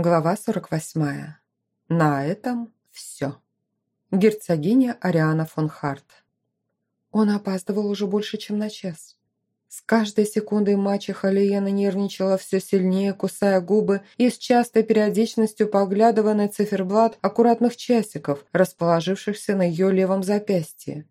Глава 48. На этом все. Герцогиня Ариана фон Харт. Он опаздывал уже больше, чем на час. С каждой секундой мачеха Лиена нервничала все сильнее, кусая губы и с частой периодичностью поглядывая на циферблат аккуратных часиков, расположившихся на ее левом запястье.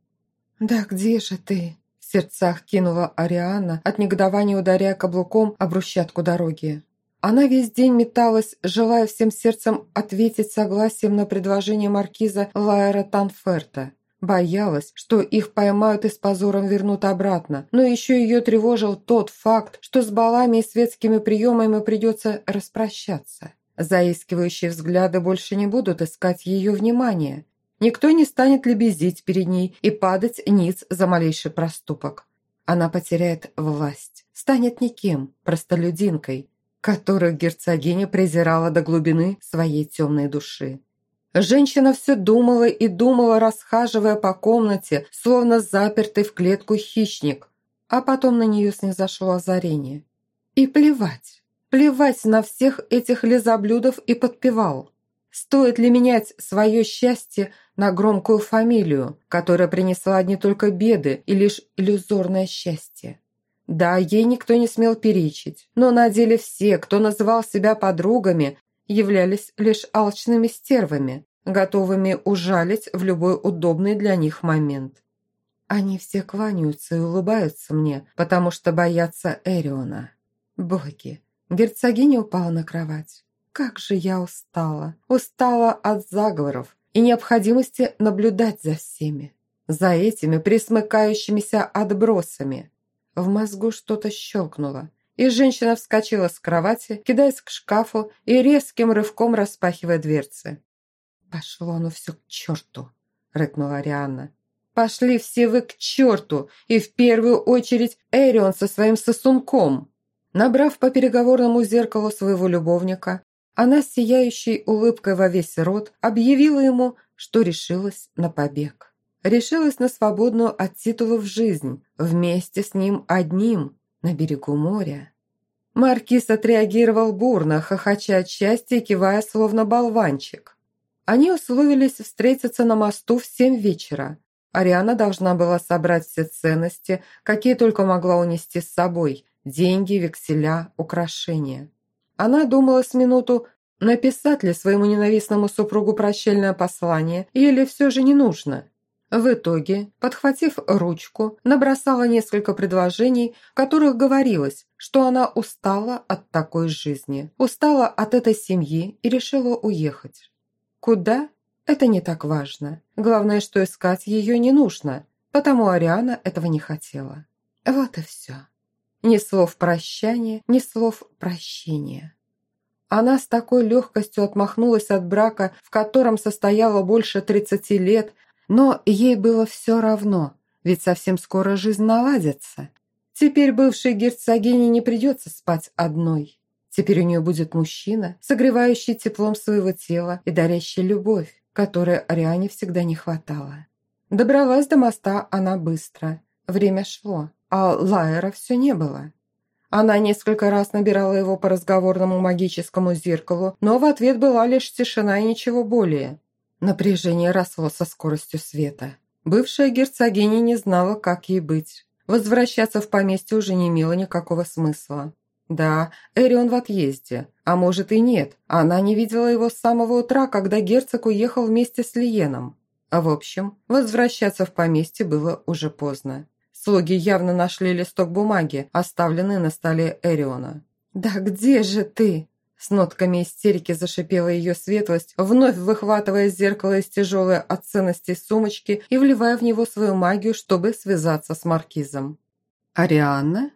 «Да где же ты?» – в сердцах кинула Ариана, от негодования ударяя каблуком об брусчатку дороги. Она весь день металась, желая всем сердцем ответить согласием на предложение маркиза Лайера Танферта. Боялась, что их поймают и с позором вернут обратно, но еще ее тревожил тот факт, что с балами и светскими приемами придется распрощаться. Заискивающие взгляды больше не будут искать ее внимания. Никто не станет лебезить перед ней и падать ниц за малейший проступок. Она потеряет власть, станет никем, простолюдинкой, которых герцогиня презирала до глубины своей темной души. Женщина все думала и думала, расхаживая по комнате, словно запертый в клетку хищник, а потом на нее снизошло озарение. И плевать, плевать на всех этих лизоблюдов и подпевал. Стоит ли менять свое счастье на громкую фамилию, которая принесла не только беды и лишь иллюзорное счастье? Да, ей никто не смел перечить, но на деле все, кто называл себя подругами, являлись лишь алчными стервами, готовыми ужалить в любой удобный для них момент. Они все кланяются и улыбаются мне, потому что боятся Эриона. Боги, герцогиня упала на кровать. Как же я устала, устала от заговоров и необходимости наблюдать за всеми, за этими присмыкающимися отбросами – в мозгу что-то щелкнуло, и женщина вскочила с кровати, кидаясь к шкафу и резким рывком распахивая дверцы. «Пошло оно все к черту!» – рыкнула Арианна. «Пошли все вы к черту! И в первую очередь Эрион со своим сосунком!» Набрав по переговорному зеркалу своего любовника, она сияющей улыбкой во весь рот объявила ему, что решилась на побег решилась на свободную от титулов жизнь, вместе с ним одним, на берегу моря. Маркиз отреагировал бурно, хохоча от счастья и кивая, словно болванчик. Они условились встретиться на мосту в семь вечера. Ариана должна была собрать все ценности, какие только могла унести с собой – деньги, векселя, украшения. Она думала с минуту, написать ли своему ненавистному супругу прощальное послание или все же не нужно – в итоге, подхватив ручку, набросала несколько предложений, в которых говорилось, что она устала от такой жизни, устала от этой семьи и решила уехать. Куда? Это не так важно. Главное, что искать ее не нужно, потому Ариана этого не хотела. Вот и все. Ни слов прощания, ни слов прощения. Она с такой легкостью отмахнулась от брака, в котором состояла больше 30 лет, но ей было все равно, ведь совсем скоро жизнь наладится. Теперь бывшей герцогине не придется спать одной. Теперь у нее будет мужчина, согревающий теплом своего тела и дарящий любовь, которой Ариане всегда не хватало. Добралась до моста она быстро. Время шло, а Лайера все не было. Она несколько раз набирала его по разговорному магическому зеркалу, но в ответ была лишь тишина и ничего более. Напряжение росло со скоростью света. Бывшая герцогиня не знала, как ей быть. Возвращаться в поместье уже не имело никакого смысла. Да, Эрион в отъезде, а может и нет. Она не видела его с самого утра, когда герцог уехал вместе с Лиеном. А в общем, возвращаться в поместье было уже поздно. Слуги явно нашли листок бумаги, оставленный на столе Эриона. «Да где же ты?» С нотками истерики зашипела ее светлость, вновь выхватывая из зеркала из тяжелой от ценностей сумочки и вливая в него свою магию, чтобы связаться с маркизом. «Арианна?»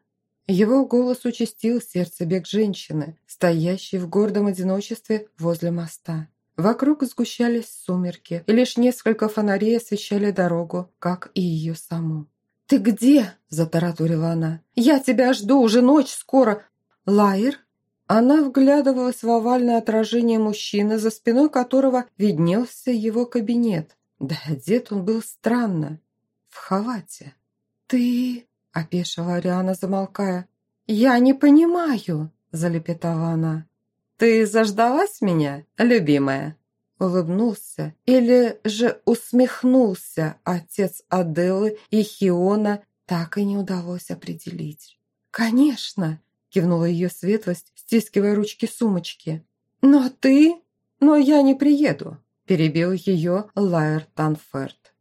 Его голос участил сердце бег женщины, стоящей в гордом одиночестве возле моста. Вокруг сгущались сумерки, и лишь несколько фонарей освещали дорогу, как и ее саму. «Ты где?» – затараторила она. «Я тебя жду, уже ночь скоро!» «Лайер?» Она вглядывалась в овальное отражение мужчины, за спиной которого виднелся его кабинет. Да одет он был странно, в халате. «Ты...» – опешила Ариана, замолкая. «Я не понимаю», – залепетала она. ты заждалась меня, любимая?» Улыбнулся или же усмехнулся отец Аделы и Хиона, так и не удалось определить. «Конечно!» – кивнула ее светлость, стискивая ручки сумочки. «Но ты...» «Но я не приеду», – перебил ее Лайер Танферт.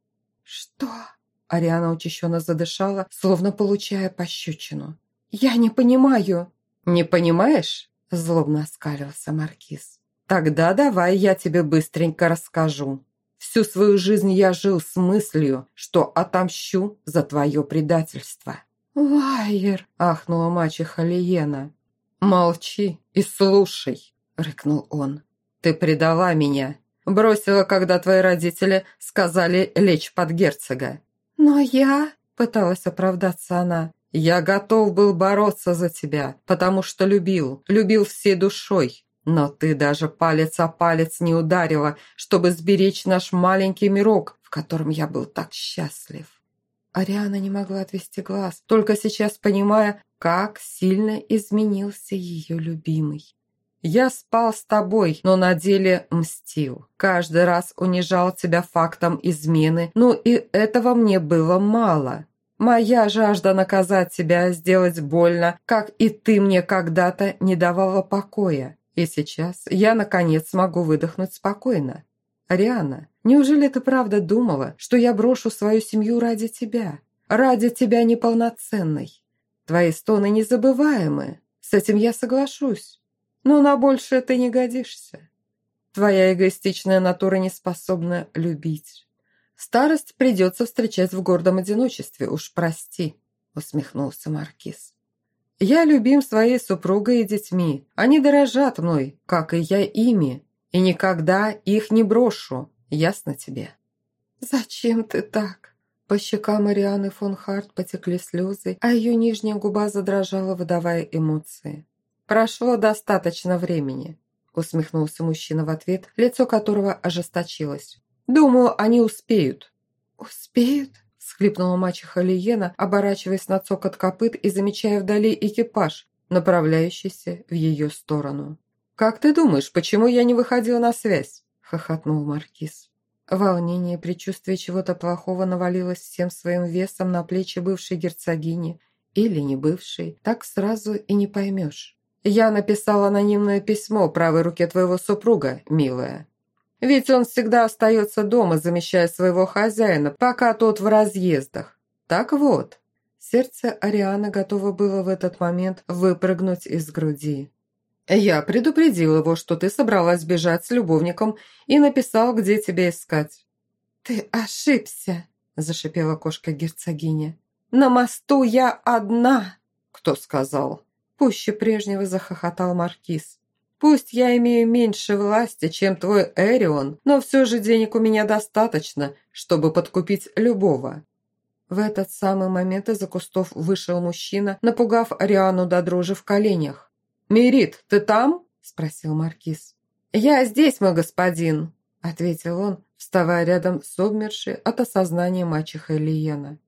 «Что?» – Ариана учащенно задышала, словно получая пощечину. «Я не понимаю». «Не понимаешь?» – злобно оскалился Маркиз. «Тогда давай я тебе быстренько расскажу. Всю свою жизнь я жил с мыслью, что отомщу за твое предательство». «Лайер!» – ахнула мачеха Лиена. «Молчи и слушай!» – рыкнул он. «Ты предала меня. Бросила, когда твои родители сказали лечь под герцога». «Но я...» – пыталась оправдаться она. «Я готов был бороться за тебя, потому что любил, любил всей душой. Но ты даже палец о палец не ударила, чтобы сберечь наш маленький мирок, в котором я был так счастлив». Ариана не могла отвести глаз, только сейчас понимая, как сильно изменился ее любимый. Я спал с тобой, но на деле мстил. Каждый раз унижал тебя фактом измены, ну и этого мне было мало. Моя жажда наказать тебя, сделать больно, как и ты мне когда-то не давала покоя. И сейчас я, наконец, смогу выдохнуть спокойно. Ариана, неужели ты правда думала, что я брошу свою семью ради тебя? Ради тебя неполноценной? Твои стоны незабываемы. С этим я соглашусь. Но на большее ты не годишься. Твоя эгоистичная натура не способна любить. Старость придется встречать в гордом одиночестве, уж прости», — усмехнулся Маркиз. «Я любим своей супругой и детьми. Они дорожат мной, как и я ими, и никогда их не брошу. Ясно тебе?» «Зачем ты так?» По щекам Марианы фон Харт потекли слезы, а ее нижняя губа задрожала, выдавая эмоции. «Прошло достаточно времени», – усмехнулся мужчина в ответ, лицо которого ожесточилось. «Думаю, они успеют». «Успеют?» – схлипнула мачеха Лиена, оборачиваясь на цокот копыт и замечая вдали экипаж, направляющийся в ее сторону. «Как ты думаешь, почему я не выходила на связь?» – хохотнул Маркиз. Волнение предчувствие чего-то плохого навалилось всем своим весом на плечи бывшей герцогини или не бывшей, так сразу и не поймешь. Я написал анонимное письмо правой руке твоего супруга, милая. Ведь он всегда остается дома, замещая своего хозяина, пока тот в разъездах. Так вот, сердце Арианы готово было в этот момент выпрыгнуть из груди. Я предупредил его, что ты собралась бежать с любовником и написал, где тебя искать. «Ты ошибся», – зашипела кошка герцогиня. «На мосту я одна!» «Кто сказал?» Пуще прежнего захохотал Маркиз. «Пусть я имею меньше власти, чем твой Эрион, но все же денег у меня достаточно, чтобы подкупить любого». В этот самый момент из-за кустов вышел мужчина, напугав Ариану до дрожи в коленях. «Мерит, ты там?» – спросил Маркиз. «Я здесь, мой господин», – ответил он, вставая рядом с обмершей от осознания мачехой Лиена.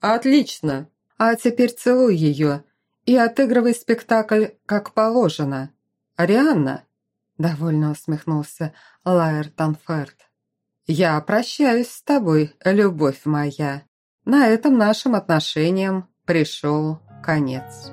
«Отлично! А теперь целуй ее и отыгрывай спектакль как положено. Арианна?» – довольно усмехнулся Лайер Танферт. «Я прощаюсь с тобой, любовь моя. На этом нашим отношениям пришел конец».